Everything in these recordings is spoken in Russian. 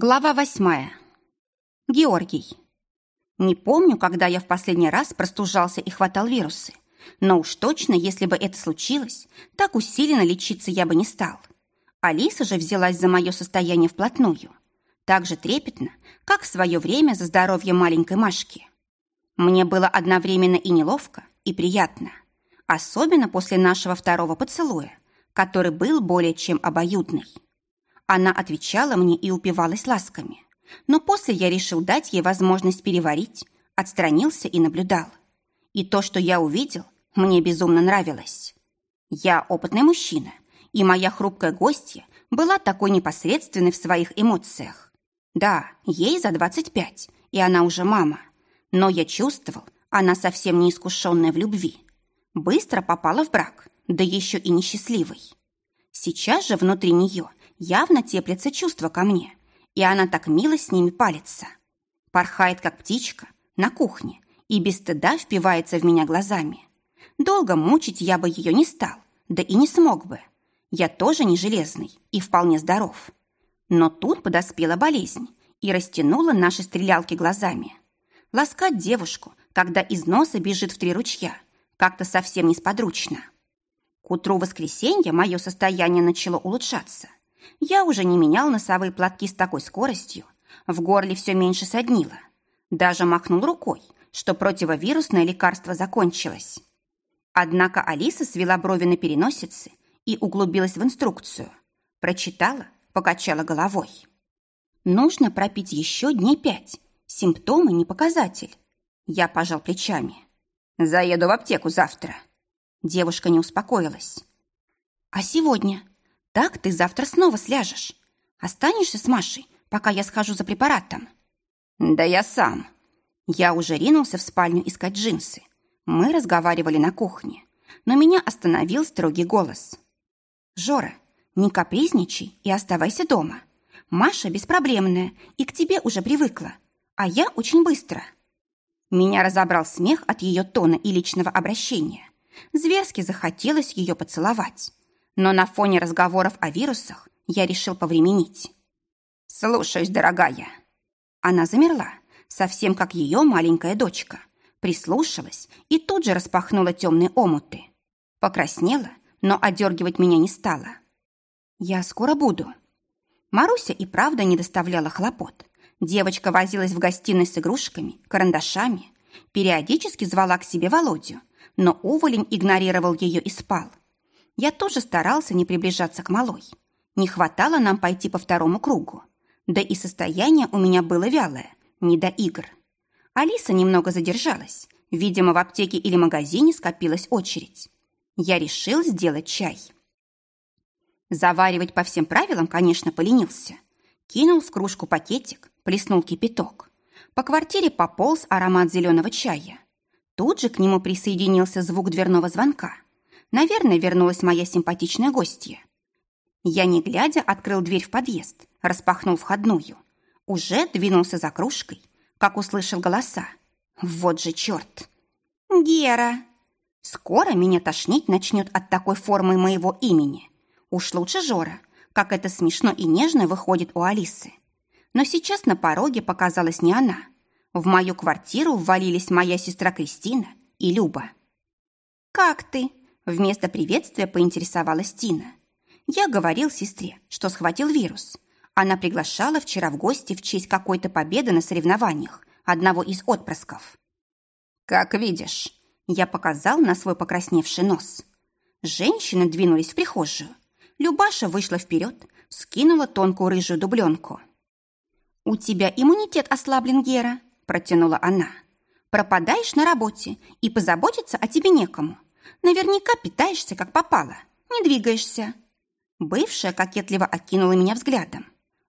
Глава восьмая. Георгий. Не помню, когда я в последний раз простужался и хватал вирусы, но уж точно, если бы это случилось, так усиленно лечиться я бы не стал. Алиса же взялась за мое состояние вплотную, так же трепетно, как в свое время за здоровье маленькой Машки. Мне было одновременно и неловко, и приятно, особенно после нашего второго поцелуя, который был более чем обоюдный. Она отвечала мне и упивалась ласками. Но после я решил дать ей возможность переварить, отстранился и наблюдал. И то, что я увидел, мне безумно нравилось. Я опытный мужчина, и моя хрупкая гостья была такой непосредственной в своих эмоциях. Да, ей за 25, и она уже мама. Но я чувствовал, она совсем не искушенная в любви. Быстро попала в брак, да еще и несчастливый. Сейчас же внутри нее явно теплится чувство ко мне, и она так мило с ними палится. Порхает, как птичка, на кухне и без стыда впивается в меня глазами. Долго мучить я бы ее не стал, да и не смог бы. Я тоже не железный и вполне здоров. Но тут подоспела болезнь и растянула наши стрелялки глазами. Ласкать девушку, когда из носа бежит в три ручья, как-то совсем несподручно. К утру воскресенья мое состояние начало улучшаться. Я уже не менял носовые платки с такой скоростью. В горле все меньше соднило. Даже махнул рукой, что противовирусное лекарство закончилось. Однако Алиса свела брови на переносице и углубилась в инструкцию. Прочитала, покачала головой. Нужно пропить еще дней пять. Симптомы не показатель. Я пожал плечами. Заеду в аптеку завтра. Девушка не успокоилась. А сегодня? Так ты завтра снова сляжешь. Останешься с Машей, пока я схожу за препаратом?» «Да я сам». Я уже ринулся в спальню искать джинсы. Мы разговаривали на кухне, но меня остановил строгий голос. «Жора, не капризничай и оставайся дома. Маша беспроблемная и к тебе уже привыкла, а я очень быстро». Меня разобрал смех от ее тона и личного обращения. Зверски захотелось ее поцеловать но на фоне разговоров о вирусах я решил повременить. «Слушаюсь, дорогая». Она замерла, совсем как ее маленькая дочка, прислушалась и тут же распахнула темные омуты. Покраснела, но одергивать меня не стала. «Я скоро буду». Маруся и правда не доставляла хлопот. Девочка возилась в гостиной с игрушками, карандашами, периодически звала к себе Володю, но уволень игнорировал ее и спал. Я тоже старался не приближаться к малой. Не хватало нам пойти по второму кругу. Да и состояние у меня было вялое, не до игр. Алиса немного задержалась. Видимо, в аптеке или магазине скопилась очередь. Я решил сделать чай. Заваривать по всем правилам, конечно, поленился. Кинул в кружку пакетик, плеснул кипяток. По квартире пополз аромат зеленого чая. Тут же к нему присоединился звук дверного звонка – Наверное, вернулась моя симпатичная гостья. Я, не глядя, открыл дверь в подъезд, распахнул входную. Уже двинулся за кружкой, как услышал голоса. Вот же черт! Гера! Скоро меня тошнить начнет от такой формы моего имени. Уж лучше Жора, как это смешно и нежно выходит у Алисы. Но сейчас на пороге показалась не она. В мою квартиру ввалились моя сестра Кристина и Люба. «Как ты?» Вместо приветствия поинтересовалась Тина. Я говорил сестре, что схватил вирус. Она приглашала вчера в гости в честь какой-то победы на соревнованиях одного из отпрысков. «Как видишь», — я показал на свой покрасневший нос. Женщины двинулись в прихожую. Любаша вышла вперед, скинула тонкую рыжую дубленку. «У тебя иммунитет ослаблен, Гера», — протянула она. «Пропадаешь на работе, и позаботиться о тебе некому. Наверняка питаешься, как попало. Не двигаешься». Бывшая кокетливо окинула меня взглядом.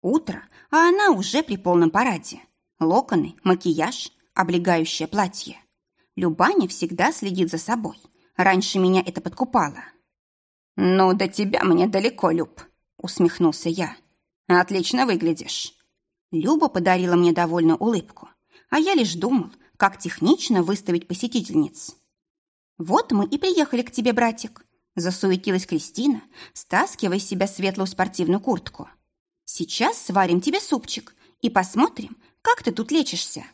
Утро, а она уже при полном параде. Локоны, макияж, облегающее платье. Любаня всегда следит за собой. Раньше меня это подкупало. «Ну, до тебя мне далеко, Люб», — усмехнулся я. «Отлично выглядишь». Люба подарила мне довольную улыбку, а я лишь думал, как технично выставить посетительниц. «Вот мы и приехали к тебе, братик», – засуетилась Кристина, стаскивая из себя светлую спортивную куртку. Сейчас сварим тебе супчик и посмотрим, как ты тут лечишься».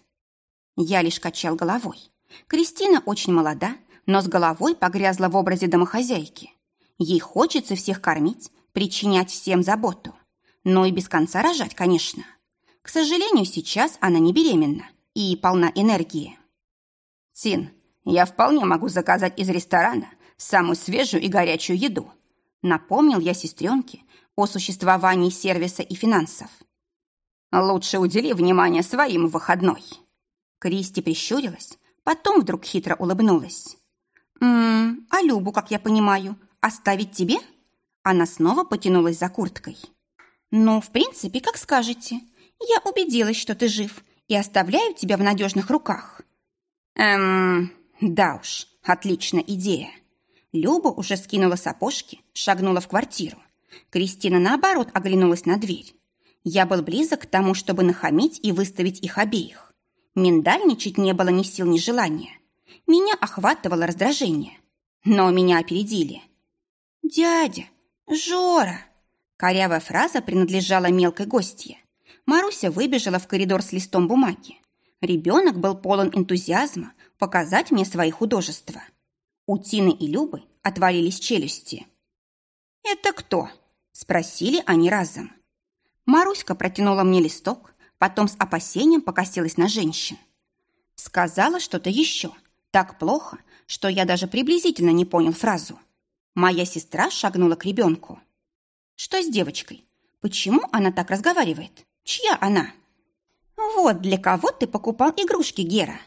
Я лишь качал головой. Кристина очень молода, но с головой погрязла в образе домохозяйки. Ей хочется всех кормить, причинять всем заботу. Но и без конца рожать, конечно. К сожалению, сейчас она не беременна и полна энергии. «Тин, я вполне могу заказать из ресторана самую свежую и горячую еду», напомнил я сестренке о существовании сервиса и финансов. «Лучше удели внимание своим выходной». Кристи прищурилась, потом вдруг хитро улыбнулась. «М-м, а Любу, как я понимаю, оставить тебе?» Она снова потянулась за курткой. «Ну, в принципе, как скажете. Я убедилась, что ты жив, и оставляю тебя в надежных руках». «Эм, да уж, отличная идея». Люба уже скинула сапожки, шагнула в квартиру. Кристина, наоборот, оглянулась на дверь. Я был близок к тому, чтобы нахамить и выставить их обеих. Миндальничать не было ни сил, ни желания. Меня охватывало раздражение. Но меня опередили. «Дядя! Жора!» Корявая фраза принадлежала мелкой гостье. Маруся выбежала в коридор с листом бумаги. Ребенок был полон энтузиазма показать мне свои художества. У Тины и Любы отвалились челюсти. «Это кто?» – спросили они разом. Маруська протянула мне листок, потом с опасением покосилась на женщин. Сказала что-то еще, так плохо, что я даже приблизительно не понял фразу. Моя сестра шагнула к ребенку. «Что с девочкой? Почему она так разговаривает? Чья она?» «Вот для кого ты покупал игрушки, Гера!»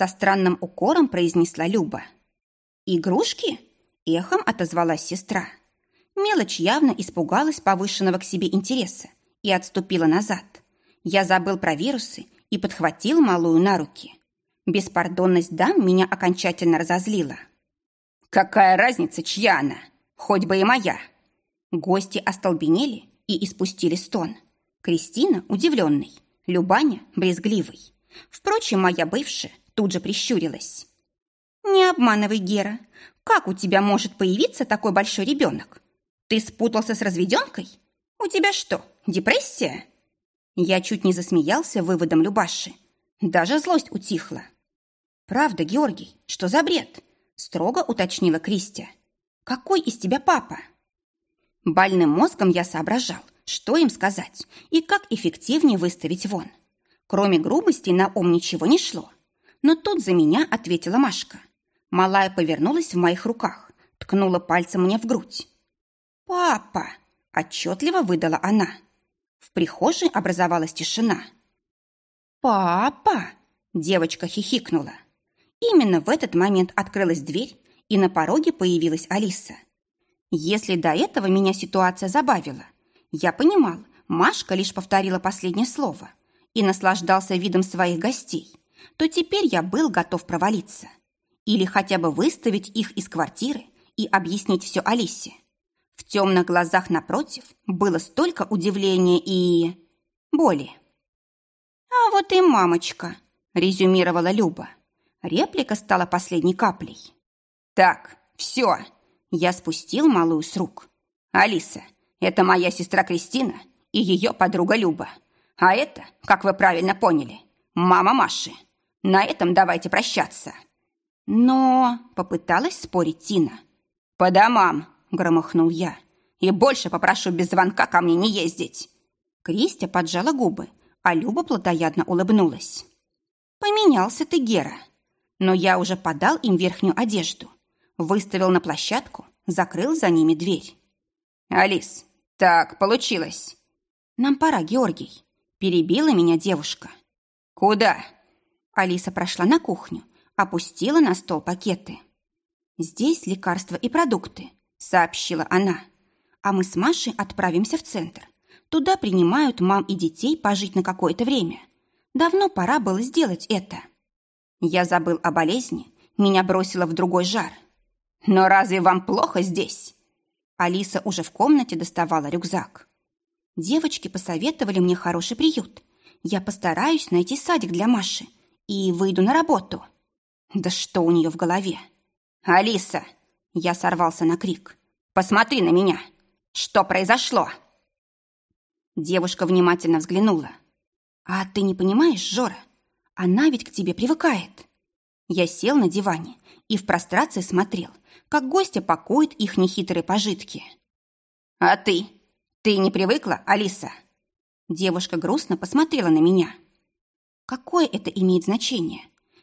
Со странным укором произнесла Люба. «Игрушки?» – эхом отозвалась сестра. Мелочь явно испугалась повышенного к себе интереса и отступила назад. Я забыл про вирусы и подхватил малую на руки. Беспардонность дам меня окончательно разозлила. «Какая разница, чья она? Хоть бы и моя!» Гости остолбенели и испустили стон. Кристина удивленный, Любаня брезгливый. Впрочем, моя бывшая тут же прищурилась. «Не обманывай, Гера. Как у тебя может появиться такой большой ребенок? Ты спутался с разведенкой? У тебя что, депрессия?» Я чуть не засмеялся выводом Любаши. Даже злость утихла. «Правда, Георгий, что за бред?» строго уточнила Кристия. «Какой из тебя папа?» Больным мозгом я соображал, что им сказать и как эффективнее выставить вон. Кроме грубости на ум ничего не шло. Но тут за меня ответила Машка. Малая повернулась в моих руках, ткнула пальцем мне в грудь. «Папа!» – отчетливо выдала она. В прихожей образовалась тишина. «Папа!» – девочка хихикнула. Именно в этот момент открылась дверь, и на пороге появилась Алиса. Если до этого меня ситуация забавила, я понимал, Машка лишь повторила последнее слово и наслаждался видом своих гостей, то теперь я был готов провалиться. Или хотя бы выставить их из квартиры и объяснить все Алисе. В темных глазах напротив было столько удивления и... боли. «А вот и мамочка», — резюмировала Люба. Реплика стала последней каплей. «Так, все!» Я спустил малую с рук. «Алиса, это моя сестра Кристина и ее подруга Люба. А это, как вы правильно поняли, мама Маши. На этом давайте прощаться». «Но...» — попыталась спорить Тина. «По домам!» — громыхнул я. «И больше попрошу без звонка ко мне не ездить!» Кристия поджала губы, а Люба плотоядно улыбнулась. «Поменялся ты, Гера!» Но я уже подал им верхнюю одежду, выставил на площадку, закрыл за ними дверь. «Алис, так получилось!» «Нам пора, Георгий!» Перебила меня девушка. «Куда?» Алиса прошла на кухню, опустила на стол пакеты. «Здесь лекарства и продукты сообщила она. А мы с Машей отправимся в центр. Туда принимают мам и детей пожить на какое-то время. Давно пора было сделать это. Я забыл о болезни, меня бросило в другой жар. Но разве вам плохо здесь? Алиса уже в комнате доставала рюкзак. Девочки посоветовали мне хороший приют. Я постараюсь найти садик для Маши и выйду на работу. Да что у нее в голове? Алиса, я сорвался на крик. «Посмотри на меня! Что произошло?» Девушка внимательно взглянула. «А ты не понимаешь, Жора? Она ведь к тебе привыкает». Я сел на диване и в прострации смотрел, как гостя пакует их нехитрые пожитки. «А ты? Ты не привыкла, Алиса?» Девушка грустно посмотрела на меня. «Какое это имеет значение?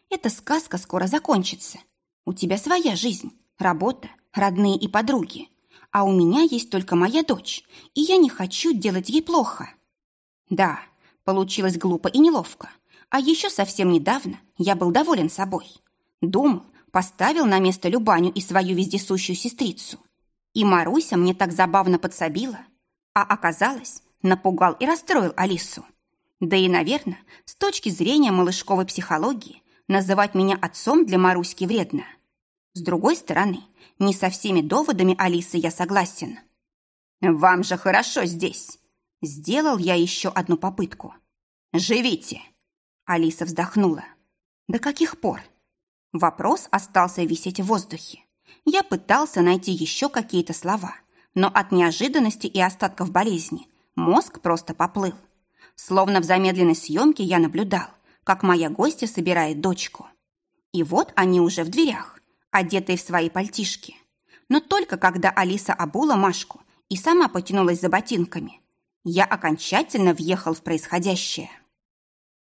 Эта сказка скоро закончится. У тебя своя жизнь, работа, родные и подруги. А у меня есть только моя дочь, и я не хочу делать ей плохо. Да, получилось глупо и неловко. А еще совсем недавно я был доволен собой. Думал, поставил на место Любаню и свою вездесущую сестрицу. И Маруся мне так забавно подсобила. А оказалось, напугал и расстроил Алису. Да и, наверное, с точки зрения малышковой психологии, называть меня отцом для Маруськи вредно. С другой стороны, не со всеми доводами Алисы я согласен. «Вам же хорошо здесь!» Сделал я еще одну попытку. «Живите!» Алиса вздохнула. «До каких пор?» Вопрос остался висеть в воздухе. Я пытался найти еще какие-то слова, но от неожиданности и остатков болезни мозг просто поплыл. Словно в замедленной съемке я наблюдал, как моя гостья собирает дочку. И вот они уже в дверях одетые в свои пальтишки. Но только когда Алиса обула Машку и сама потянулась за ботинками, я окончательно въехал в происходящее.